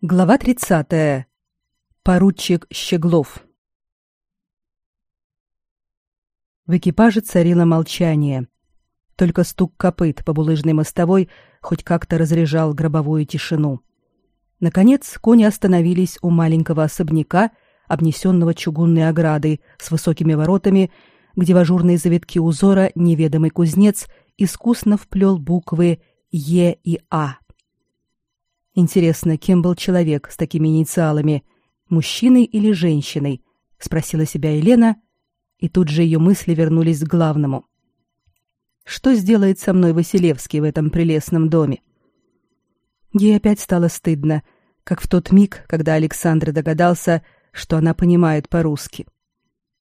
Глава 30. Поручик Щеглов. В экипаже царило молчание. Только стук копыт по булыжной мостовой хоть как-то разряжал гробовую тишину. Наконец, кони остановились у маленького особняка, обнесенного чугунной оградой с высокими воротами, где в ажурные завитки узора неведомый кузнец искусно вплел буквы «Е» и «А». Интересно, кем был человек с такими инициалами, мужчиной или женщиной? спросила себя Елена, и тут же ее мысли вернулись к главному. Что сделает со мной Василевский в этом прелестном доме? Ей опять стало стыдно, как в тот миг, когда Александр догадался, что она понимает по-русски.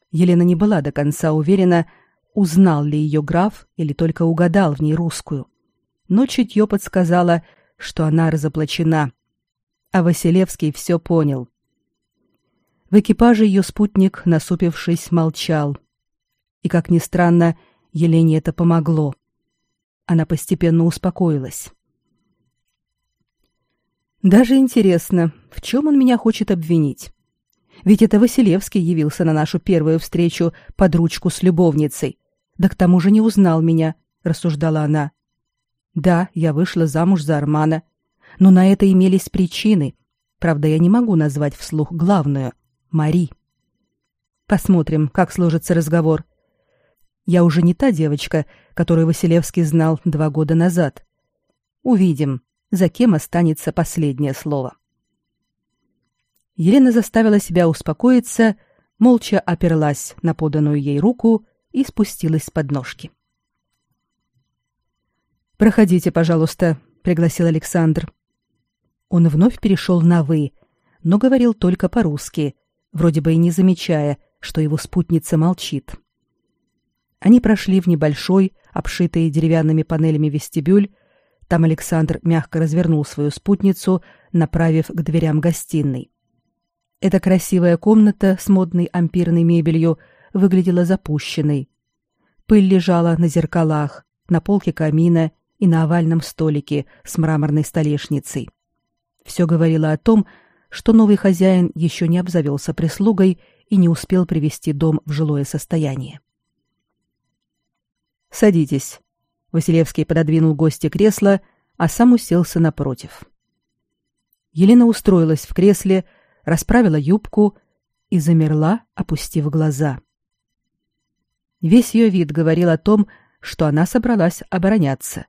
Елена не была до конца уверена, узнал ли ее граф или только угадал в ней русскую. Но чутье подсказало, что она разоблачена. А Василевский все понял. В экипаже ее спутник, насупившись, молчал. И, как ни странно, Елене это помогло. Она постепенно успокоилась. Даже интересно, в чем он меня хочет обвинить? Ведь это Василевский явился на нашу первую встречу под ручку с любовницей. Да к тому же не узнал меня, рассуждала она. Да, я вышла замуж за Армана, но на это имелись причины. Правда, я не могу назвать вслух главную Мари. Посмотрим, как сложится разговор. Я уже не та девочка, которую Василевский знал два года назад. Увидим, за кем останется последнее слово. Елена заставила себя успокоиться, молча оперлась на поданную ей руку и спустилась с подножки. Проходите, пожалуйста, пригласил Александр. Он вновь перешел на вы, но говорил только по-русски, вроде бы и не замечая, что его спутница молчит. Они прошли в небольшой, обшитый деревянными панелями вестибюль. Там Александр мягко развернул свою спутницу, направив к дверям гостиной. Эта красивая комната с модной ампирной мебелью выглядела запущенной. Пыль лежала на зеркалах, на полке камина и на овальном столике с мраморной столешницей. Все говорило о том, что новый хозяин еще не обзавелся прислугой и не успел привести дом в жилое состояние. «Садитесь». Василевский пододвинул гостя кресло, а сам уселся напротив. Елена устроилась в кресле, расправила юбку и замерла, опустив глаза. Весь ее вид говорил о том, что она собралась обороняться.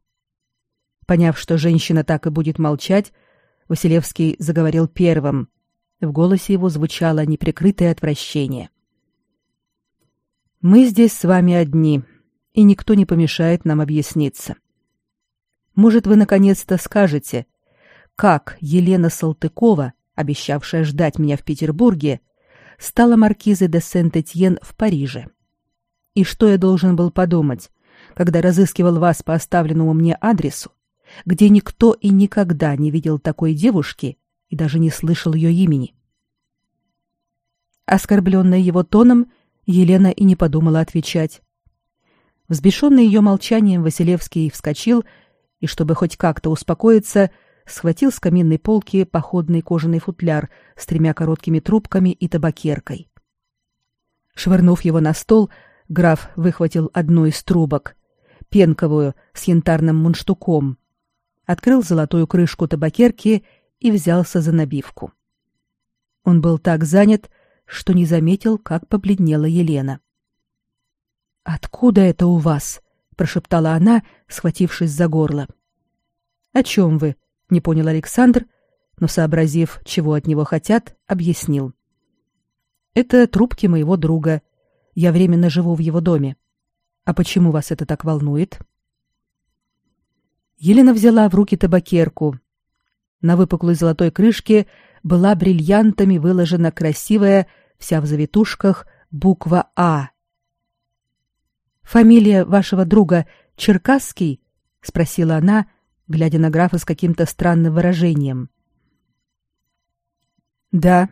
Поняв, что женщина так и будет молчать, Василевский заговорил первым. В голосе его звучало неприкрытое отвращение. Мы здесь с вами одни, и никто не помешает нам объясниться. Может, вы наконец-то скажете, как Елена Салтыкова, обещавшая ждать меня в Петербурге, стала маркизой де Сент-Этьен в Париже? И что я должен был подумать, когда разыскивал вас по оставленному мне адресу где никто и никогда не видел такой девушки и даже не слышал ее имени. Оскорбленная его тоном, Елена и не подумала отвечать. Взбешенный ее молчанием, Василевский вскочил и, чтобы хоть как-то успокоиться, схватил с каминной полки походный кожаный футляр с тремя короткими трубками и табакеркой. Швырнув его на стол, граф выхватил одну из трубок, пенковую с янтарным мундштуком, открыл золотую крышку табакерки и взялся за набивку. Он был так занят, что не заметил, как побледнела Елена. «Откуда это у вас?» — прошептала она, схватившись за горло. «О чем вы?» — не понял Александр, но, сообразив, чего от него хотят, объяснил. «Это трубки моего друга. Я временно живу в его доме. А почему вас это так волнует?» Елена взяла в руки табакерку. На выпуклой золотой крышке была бриллиантами выложена красивая, вся в завитушках, буква А. Фамилия вашего друга Черкасский? спросила она, глядя на графа с каким-то странным выражением. Да,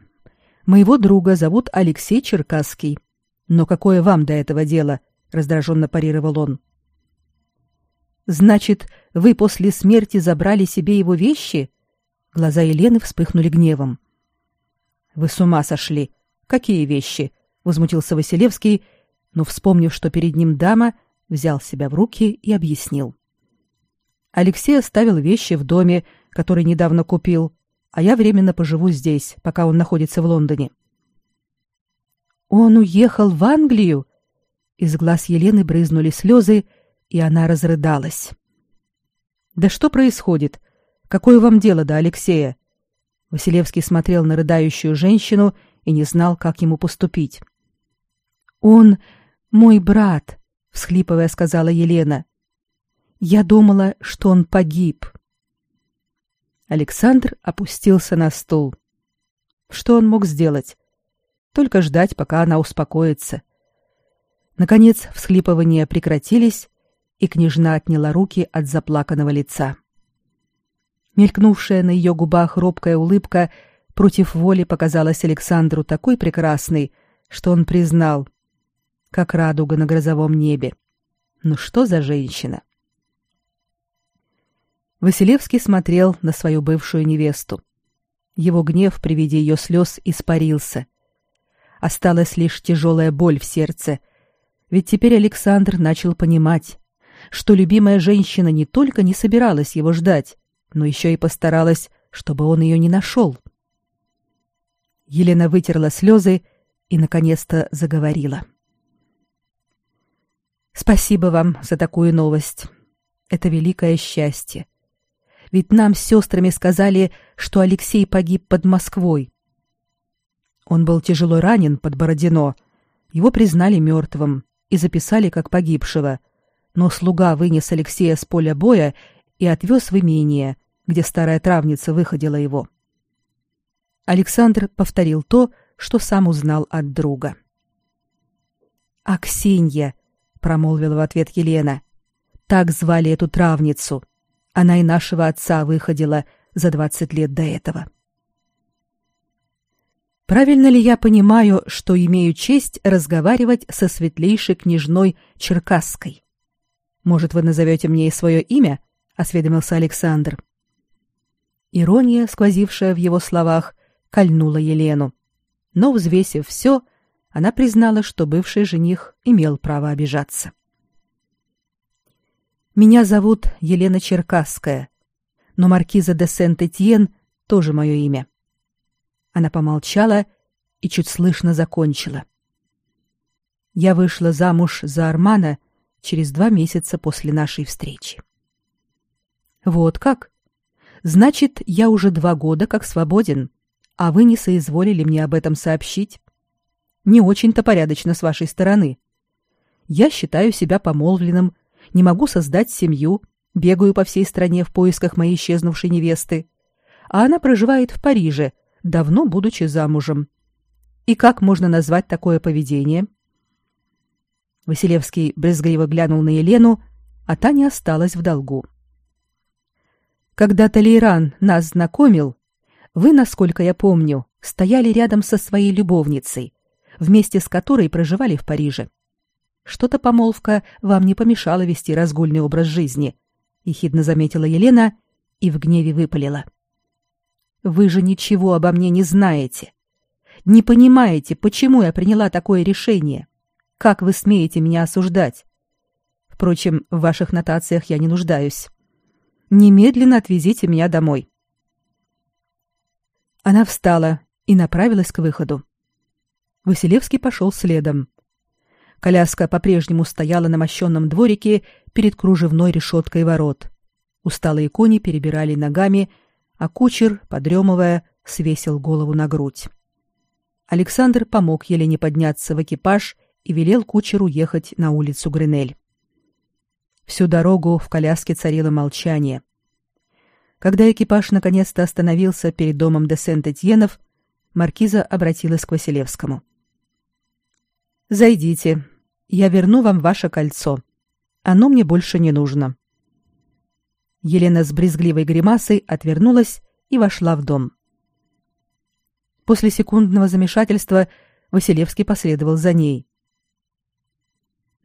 моего друга зовут Алексей Черкасский. Но какое вам до этого дело? раздраженно парировал он. Значит, вы после смерти забрали себе его вещи? Глаза Елены вспыхнули гневом. Вы с ума сошли. Какие вещи? возмутился Василевский, но вспомнив, что перед ним дама, взял себя в руки и объяснил. Алексей оставил вещи в доме, который недавно купил, а я временно поживу здесь, пока он находится в Лондоне. Он уехал в Англию? Из глаз Елены брызнули слезы, и она разрыдалась. Да что происходит? Какое вам дело до Алексея? Василевский смотрел на рыдающую женщину и не знал, как ему поступить. Он мой брат, всхлипывая, сказала Елена. Я думала, что он погиб. Александр опустился на стул. Что он мог сделать? Только ждать, пока она успокоится. Наконец, всхлипывания прекратились, и княжна отняла руки от заплаканного лица. Мелькнувшая на ее губах робкая улыбка против воли показалась Александру такой прекрасной, что он признал, как радуга на грозовом небе. Ну что за женщина? Василевский смотрел на свою бывшую невесту. Его гнев при виде ее слез испарился. Осталась лишь тяжелая боль в сердце, ведь теперь Александр начал понимать, что любимая женщина не только не собиралась его ждать, но еще и постаралась, чтобы он ее не нашел. Елена вытерла слезы и, наконец-то, заговорила. «Спасибо вам за такую новость. Это великое счастье. Ведь нам с сестрами сказали, что Алексей погиб под Москвой. Он был тяжело ранен под Бородино. Его признали мертвым и записали как погибшего. Но слуга вынес Алексея с поля боя и отвез в имение, где старая травница выходила его. Александр повторил то, что сам узнал от друга. «Аксинья», — промолвила в ответ Елена, — «так звали эту травницу. Она и нашего отца выходила за двадцать лет до этого». Правильно ли я понимаю, что имею честь разговаривать со светлейшей княжной Черкасской? Может, вы назовете мне и свое имя? осведомился Александр. Ирония, сквозившая в его словах, кольнула Елену. Но, взвесив все, она признала, что бывший жених имел право обижаться. «Меня зовут Елена Черкасская, но маркиза де Сент-Этьен тоже мое имя». Она помолчала и чуть слышно закончила. «Я вышла замуж за Армана через два месяца после нашей встречи». «Вот как?» Значит, я уже два года как свободен, а вы не соизволили мне об этом сообщить. Не очень-то порядочно с вашей стороны. Я считаю себя помолвленным, не могу создать семью, бегаю по всей стране в поисках моей исчезнувшей невесты, а она проживает в Париже, давно будучи замужем. И как можно назвать такое поведение? Василевский брезгливо глянул на Елену, а та не осталась в долгу. Когда Талейран нас знакомил, вы, насколько я помню, стояли рядом со своей любовницей, вместе с которой проживали в Париже. Что-то помолвка вам не помешала вести разгульный образ жизни, ехидно заметила Елена и в гневе выпалила. Вы же ничего обо мне не знаете. Не понимаете, почему я приняла такое решение. Как вы смеете меня осуждать? Впрочем, в ваших нотациях я не нуждаюсь. Немедленно отвезите меня домой. Она встала и направилась к выходу. Василевский пошел следом. Коляска по-прежнему стояла на мощенном дворике перед кружевной решеткой ворот. Усталые кони перебирали ногами, а кучер, подремывая, свесил голову на грудь. Александр помог Елене подняться в экипаж и велел кучеру ехать на улицу Гренель. Всю дорогу в коляске царило молчание. Когда экипаж наконец-то остановился перед домом де Сент-Этьенов, маркиза обратилась к Василевскому. «Зайдите. Я верну вам ваше кольцо. Оно мне больше не нужно». Елена с брезгливой гримасой отвернулась и вошла в дом. После секундного замешательства Василевский последовал за ней.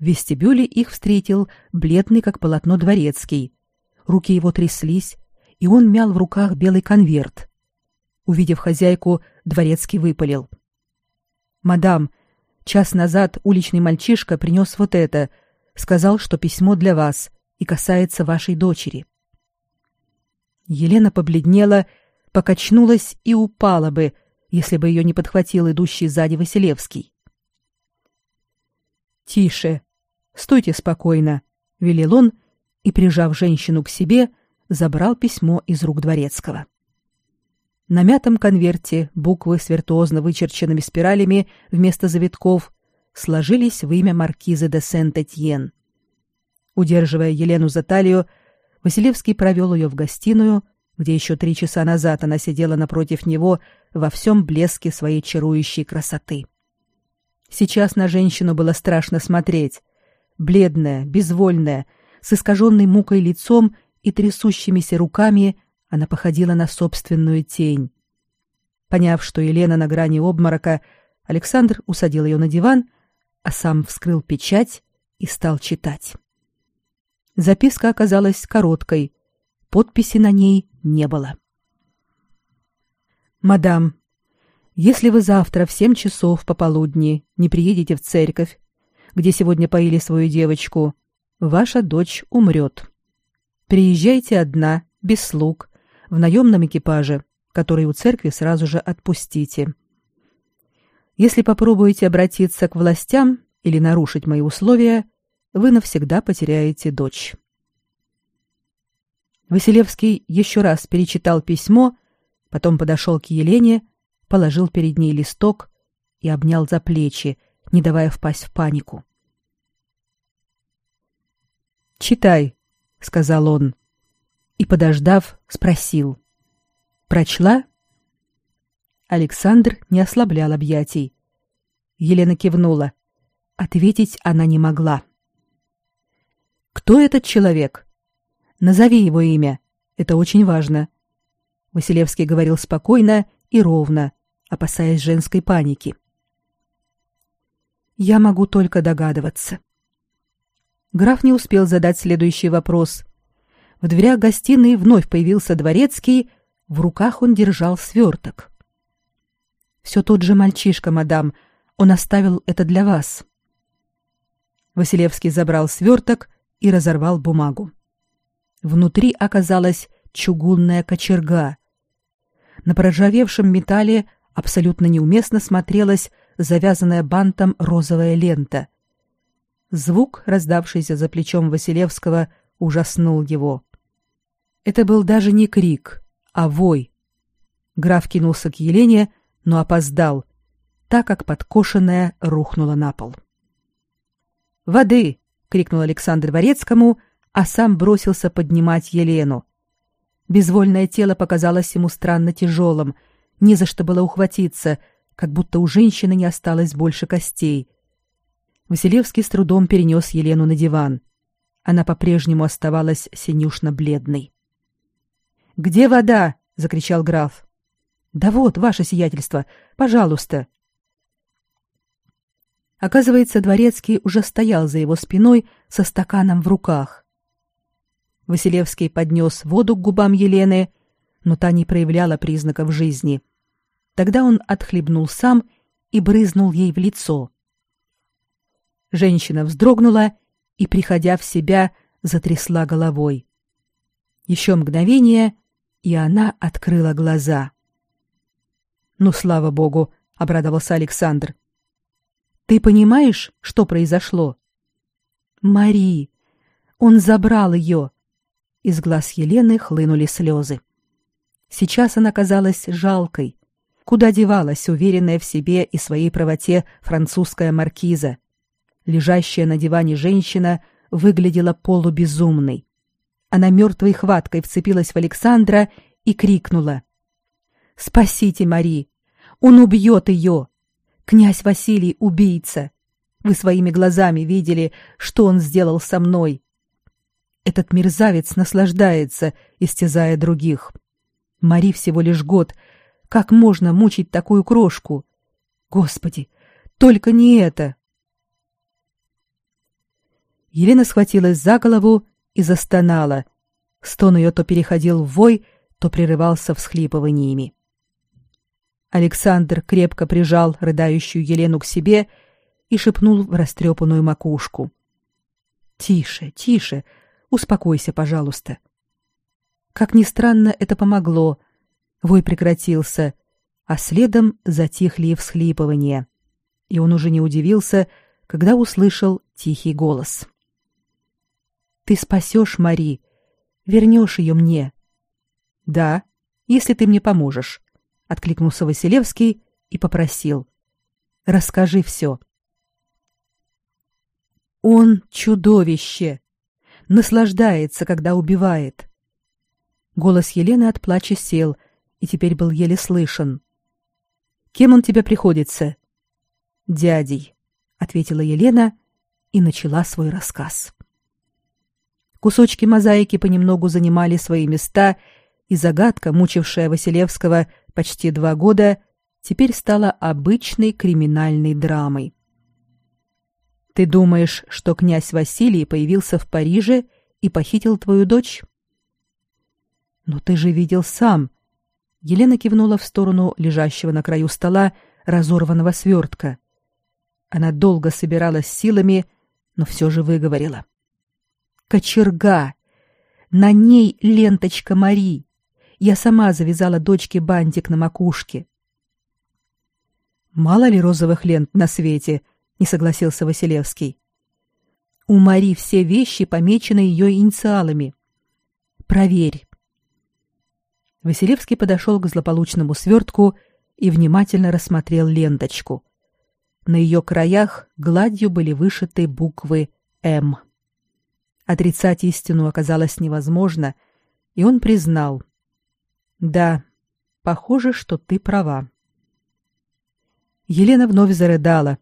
В вестибюле их встретил бледный как полотно дворецкий. Руки его тряслись, и он мял в руках белый конверт. Увидев хозяйку, дворецкий выпалил. «Мадам, час назад уличный мальчишка принес вот это, сказал, что письмо для вас и касается вашей дочери». Елена побледнела, покачнулась и упала бы, если бы ее не подхватил идущий сзади Василевский. «Тише! Стойте спокойно!» — велел он и, прижав женщину к себе, забрал письмо из рук дворецкого. На мятом конверте буквы с виртуозно вычерченными спиралями вместо завитков сложились в имя маркизы де Сент-Этьен. Удерживая Елену за талию, Василевский провел ее в гостиную, где еще три часа назад она сидела напротив него во всем блеске своей чарующей красоты. Сейчас на женщину было страшно смотреть. Бледная, безвольная, с искаженной мукой лицом и трясущимися руками она походила на собственную тень. Поняв, что Елена на грани обморока, Александр усадил ее на диван, а сам вскрыл печать и стал читать. Записка оказалась короткой, подписи на ней не было. «Мадам, если вы завтра в семь часов пополудни не приедете в церковь, где сегодня поили свою девочку, ваша дочь умрет. Приезжайте одна, без слуг, в наемном экипаже, который у церкви сразу же отпустите. Если попробуете обратиться к властям или нарушить мои условия, вы навсегда потеряете дочь. Василевский еще раз перечитал письмо, потом подошел к Елене, положил перед ней листок и обнял за плечи, не давая впасть в панику. «Читай», сказал он и, подождав, спросил: "Прочла?" Александр не ослаблял объятий. Елена кивнула. Ответить она не могла. Кто этот человек? Назови его имя. Это очень важно. Василевский говорил спокойно и ровно, опасаясь женской паники. Я могу только догадываться. Граф не успел задать следующий вопрос. В дверях гостиной вновь появился дворецкий, в руках он держал сверток. «Все тот же мальчишка, мадам. Он оставил это для вас». Василевский забрал сверток и разорвал бумагу. Внутри оказалась чугунная кочерга. На проржавевшем металле абсолютно неуместно смотрелась завязанная бантом розовая лента — Звук, раздавшийся за плечом Василевского, ужаснул его. Это был даже не крик, а вой. Граф кинулся к Елене, но опоздал, так как подкошенная рухнула на пол. «Воды!» — крикнул Александр Дворецкому, а сам бросился поднимать Елену. Безвольное тело показалось ему странно тяжелым, не за что было ухватиться, как будто у женщины не осталось больше костей — Василевский с трудом перенес Елену на диван. Она по-прежнему оставалась синюшно-бледной. «Где вода?» — закричал граф. «Да вот, ваше сиятельство, пожалуйста». Оказывается, дворецкий уже стоял за его спиной со стаканом в руках. Василевский поднес воду к губам Елены, но та не проявляла признаков жизни. Тогда он отхлебнул сам и брызнул ей в лицо. Женщина вздрогнула и, приходя в себя, затрясла головой. Еще мгновение, и она открыла глаза. «Ну, слава богу!» — обрадовался Александр. «Ты понимаешь, что произошло?» «Мари! Он забрал ее!» Из глаз Елены хлынули слезы. Сейчас она казалась жалкой. Куда девалась уверенная в себе и своей правоте французская маркиза? Лежащая на диване женщина выглядела полубезумной. Она мертвой хваткой вцепилась в Александра и крикнула. «Спасите Мари! Он убьет ее! Князь Василий — убийца! Вы своими глазами видели, что он сделал со мной. Этот мерзавец наслаждается, истязая других. Мари всего лишь год. Как можно мучить такую крошку? Господи, только не это!» Елена схватилась за голову и застонала. Стон ее то переходил в вой, то прерывался всхлипываниями. Александр крепко прижал рыдающую Елену к себе и шепнул в растрепанную макушку. «Тише, тише, успокойся, пожалуйста». Как ни странно, это помогло. Вой прекратился, а следом затихли и всхлипывания. И он уже не удивился, когда услышал тихий голос. «Ты спасешь Мари, вернешь ее мне». «Да, если ты мне поможешь», — откликнулся Василевский и попросил. «Расскажи все». «Он чудовище! Наслаждается, когда убивает». Голос Елены от плача сел и теперь был еле слышен. Кем он тебе приходится? Дядей, ответила Елена и начала свой рассказ. Кусочки мозаики понемногу занимали свои места, и загадка, мучившая Василевского почти два года, теперь стала обычной криминальной драмой. Ты думаешь, что князь Василий появился в Париже и похитил твою дочь? Но ты же видел сам, Елена кивнула в сторону лежащего на краю стола разорванного свертка. Она долго собиралась силами, но все же выговорила. «Кочерга! На ней ленточка Мари! Я сама завязала дочке бантик на макушке». «Мало ли розовых лент на свете», — не согласился Василевский. «У Мари все вещи помечены ее инициалами. Проверь». Василевский подошел к злополучному свертку и внимательно рассмотрел ленточку. На ее краях гладью были вышиты буквы «М». Отрицать истину оказалось невозможно, и он признал. «Да, похоже, что ты права». Елена вновь зарыдала.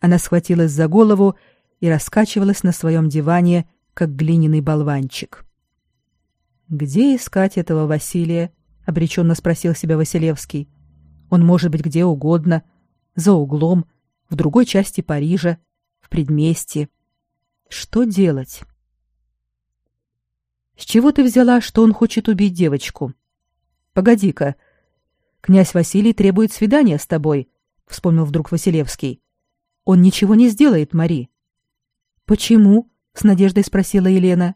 Она схватилась за голову и раскачивалась на своем диване, как глиняный болванчик. Где искать этого Василия? Обреченно спросил себя Василевский. Он может быть где угодно, за углом, в другой части Парижа, в предместье. Что делать? С чего ты взяла, что он хочет убить девочку? Погоди-ка. Князь Василий требует свидания с тобой, вспомнил вдруг Василевский. Он ничего не сделает, Мари. Почему? с надеждой спросила Елена.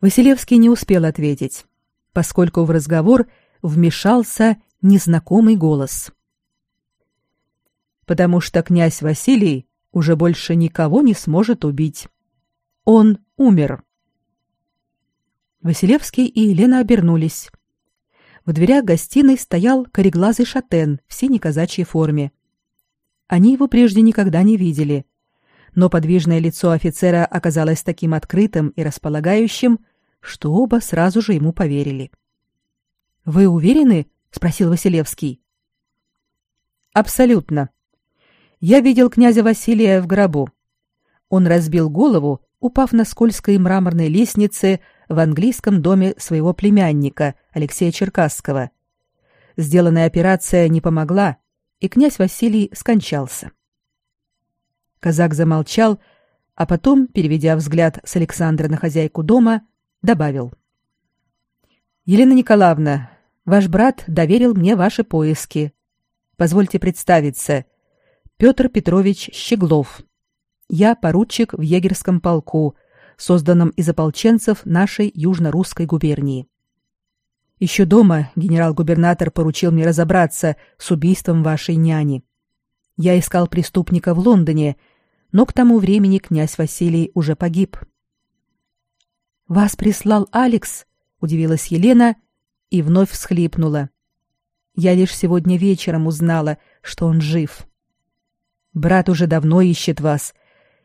Василевский не успел ответить, поскольку в разговор вмешался незнакомый голос. Потому что князь Василий уже больше никого не сможет убить. Он умер. Василевский и Елена обернулись. В дверях гостиной стоял кореглазый шатен в синей казачьей форме. Они его прежде никогда не видели, но подвижное лицо офицера оказалось таким открытым и располагающим, что оба сразу же ему поверили. Вы уверены? спросил Василевский. Абсолютно. Я видел князя Василия в гробу. Он разбил голову, упав на скользкой мраморной лестнице в английском доме своего племянника Алексея Черкасского. Сделанная операция не помогла, и князь Василий скончался. Казак замолчал, а потом, переведя взгляд с Александра на хозяйку дома, добавил. «Елена Николаевна, ваш брат доверил мне ваши поиски. Позвольте представиться. Петр Петрович Щеглов. Я поручик в егерском полку, созданном из ополченцев нашей южно-русской губернии. Еще дома генерал-губернатор поручил мне разобраться с убийством вашей няни. Я искал преступника в Лондоне, но к тому времени князь Василий уже погиб. Вас прислал Алекс? удивилась Елена и вновь всхлипнула. Я лишь сегодня вечером узнала, что он жив. Брат уже давно ищет вас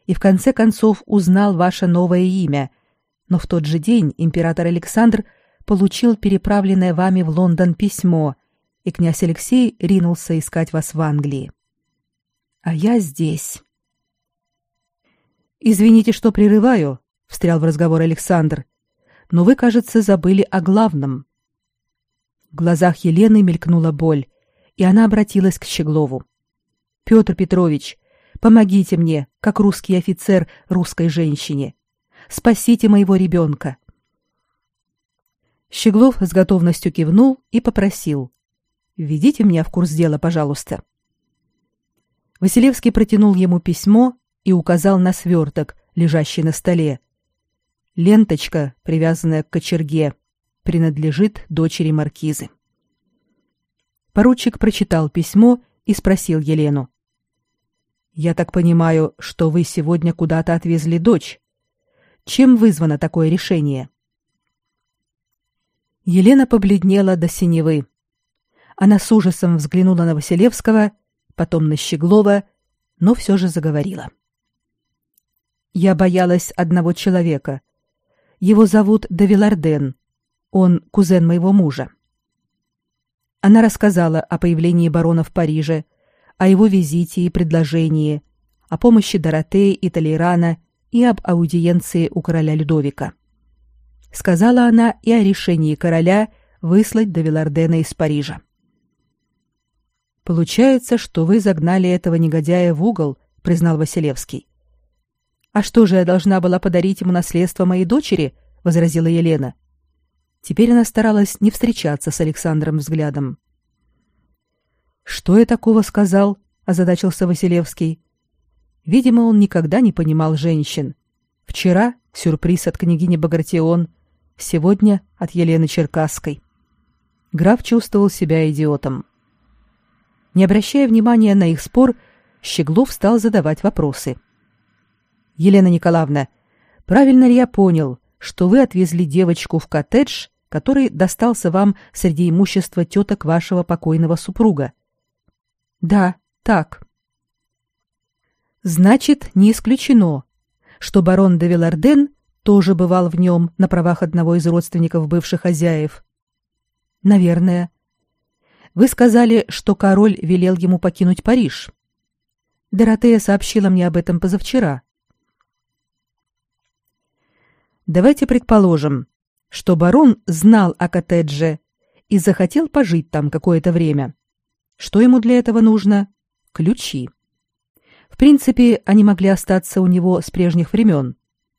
и в конце концов узнал ваше новое имя. Но в тот же день император Александр получил переправленное вами в Лондон письмо, и князь Алексей ринулся искать вас в Англии. А я здесь. Извините, что прерываю, встрял в разговор Александр. Но вы, кажется, забыли о главном. В глазах Елены мелькнула боль, и она обратилась к Щеглову. Петр Петрович, помогите мне, как русский офицер русской женщине. Спасите моего ребенка!» Щеглов с готовностью кивнул и попросил. «Введите меня в курс дела, пожалуйста». Василевский протянул ему письмо и указал на сверток, лежащий на столе. Ленточка, привязанная к кочерге, принадлежит дочери маркизы. Поручик прочитал письмо и спросил Елену. «Я так понимаю, что вы сегодня куда-то отвезли дочь. Чем вызвано такое решение?» Елена побледнела до синевы. Она с ужасом взглянула на Василевского, потом на Щеглова, но все же заговорила. «Я боялась одного человека. Его зовут Давиларден. Он кузен моего мужа. Она рассказала о появлении барона в Париже, о его визите и предложении, о помощи Доротеи и Толерана и об аудиенции у короля Людовика. Сказала она и о решении короля выслать до Вилардена из Парижа. Получается, что вы загнали этого негодяя в угол, признал Василевский. А что же я должна была подарить ему наследство моей дочери? возразила Елена. Теперь она старалась не встречаться с Александром взглядом. Что я такого сказал? озадачился Василевский. Видимо, он никогда не понимал женщин. Вчера сюрприз от княгини Багратион, сегодня от Елены Черкасской. Граф чувствовал себя идиотом. Не обращая внимания на их спор, Щеглов стал задавать вопросы. Елена Николаевна, правильно ли я понял, что вы отвезли девочку в коттедж, который достался вам среди имущества теток вашего покойного супруга. Да, так. Значит, не исключено, что барон де Виларден тоже бывал в нем на правах одного из родственников бывших хозяев. Наверное. Вы сказали, что король велел ему покинуть Париж. Доротея сообщила мне об этом позавчера. Давайте предположим, что барон знал о коттедже и захотел пожить там какое-то время. Что ему для этого нужно? Ключи. В принципе, они могли остаться у него с прежних времен,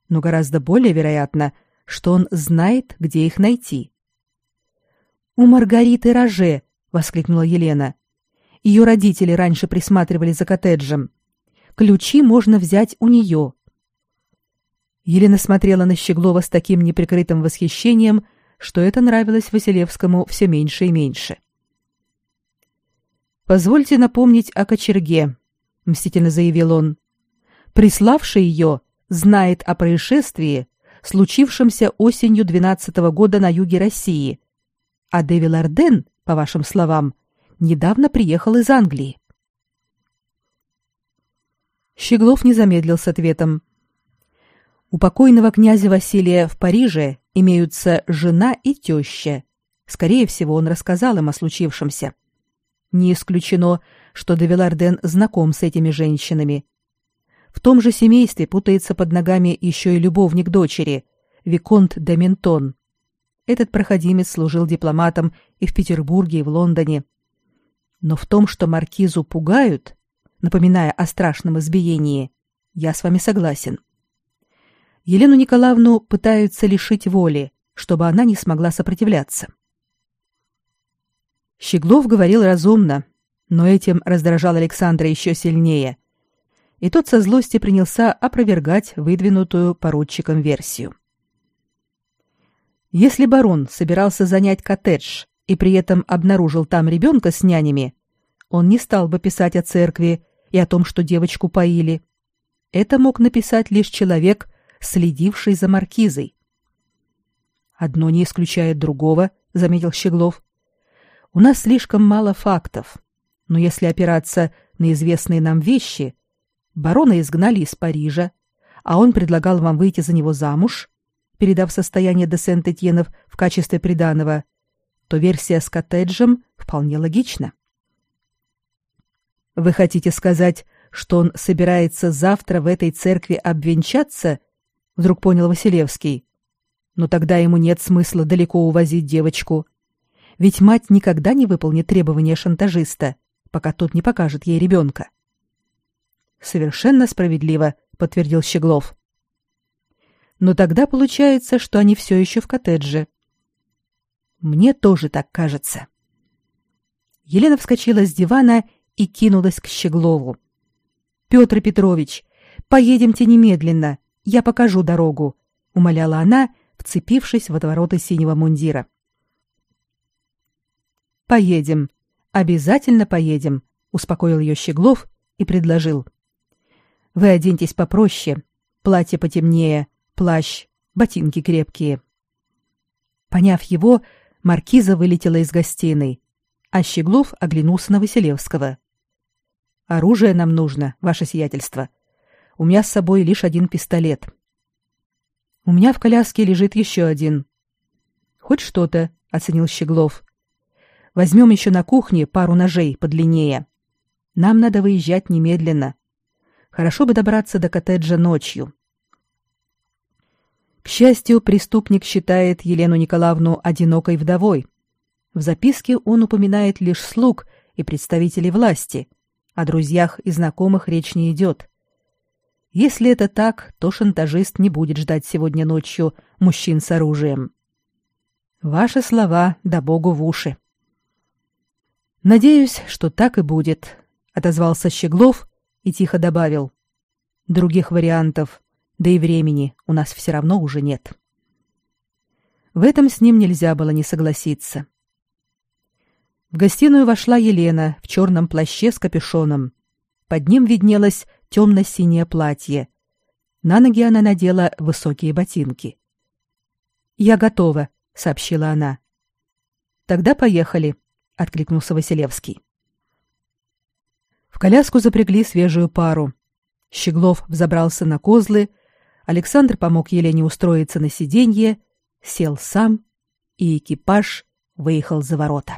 но гораздо более вероятно, что он знает, где их найти. «У Маргариты Роже!» — воскликнула Елена. «Ее родители раньше присматривали за коттеджем. Ключи можно взять у нее. Елена смотрела на Щеглова с таким неприкрытым восхищением, что это нравилось Василевскому все меньше и меньше. «Позвольте напомнить о кочерге», — мстительно заявил он. «Приславший ее знает о происшествии, случившемся осенью двенадцатого года на юге России, а Дэвил Арден, по вашим словам, недавно приехал из Англии». Щеглов не замедлил с ответом. У покойного князя Василия в Париже имеются жена и теща. Скорее всего, он рассказал им о случившемся. Не исключено, что Девиларден знаком с этими женщинами. В том же семействе путается под ногами еще и любовник дочери, Виконт де Ментон. Этот проходимец служил дипломатом и в Петербурге, и в Лондоне. Но в том, что маркизу пугают, напоминая о страшном избиении, я с вами согласен. — Елену Николаевну пытаются лишить воли, чтобы она не смогла сопротивляться. Щеглов говорил разумно, но этим раздражал Александра еще сильнее. И тот со злости принялся опровергать выдвинутую поручиком версию. Если барон собирался занять коттедж и при этом обнаружил там ребенка с нянями, он не стал бы писать о церкви и о том, что девочку поили. Это мог написать лишь человек, следивший за маркизой. Одно не исключает другого, заметил Щеглов. У нас слишком мало фактов. Но если опираться на известные нам вещи, барона изгнали из Парижа, а он предлагал вам выйти за него замуж, передав состояние де Сент-Этьенов в качестве приданого, то версия с коттеджем вполне логична. Вы хотите сказать, что он собирается завтра в этой церкви обвенчаться вдруг понял Василевский. Но тогда ему нет смысла далеко увозить девочку. Ведь мать никогда не выполнит требования шантажиста, пока тот не покажет ей ребенка. Совершенно справедливо, подтвердил Щеглов. Но тогда получается, что они все еще в коттедже. Мне тоже так кажется. Елена вскочила с дивана и кинулась к Щеглову. Петр Петрович, поедемте немедленно, я покажу дорогу, умоляла она, вцепившись в отвороты синего мундира. Поедем, обязательно поедем, успокоил ее Щеглов и предложил. Вы оденьтесь попроще, платье потемнее, плащ, ботинки крепкие. Поняв его, маркиза вылетела из гостиной, а Щеглов оглянулся на Василевского. Оружие нам нужно, ваше сиятельство. У меня с собой лишь один пистолет. У меня в коляске лежит еще один. Хоть что-то, оценил Щеглов. Возьмем еще на кухне пару ножей подлиннее. Нам надо выезжать немедленно. Хорошо бы добраться до коттеджа ночью. К счастью, преступник считает Елену Николаевну одинокой вдовой. В записке он упоминает лишь слуг и представителей власти. О друзьях и знакомых речь не идет. Если это так, то шантажист не будет ждать сегодня ночью мужчин с оружием. Ваши слова да богу в уши. Надеюсь, что так и будет, отозвался Щеглов и тихо добавил: других вариантов, да и времени у нас все равно уже нет. В этом с ним нельзя было не согласиться. В гостиную вошла Елена в черном плаще с капюшоном. Под ним виднелось темно-синее платье. На ноги она надела высокие ботинки. «Я готова», — сообщила она. «Тогда поехали», — откликнулся Василевский. В коляску запрягли свежую пару. Щеглов взобрался на козлы, Александр помог Елене устроиться на сиденье, сел сам, и экипаж выехал за ворота.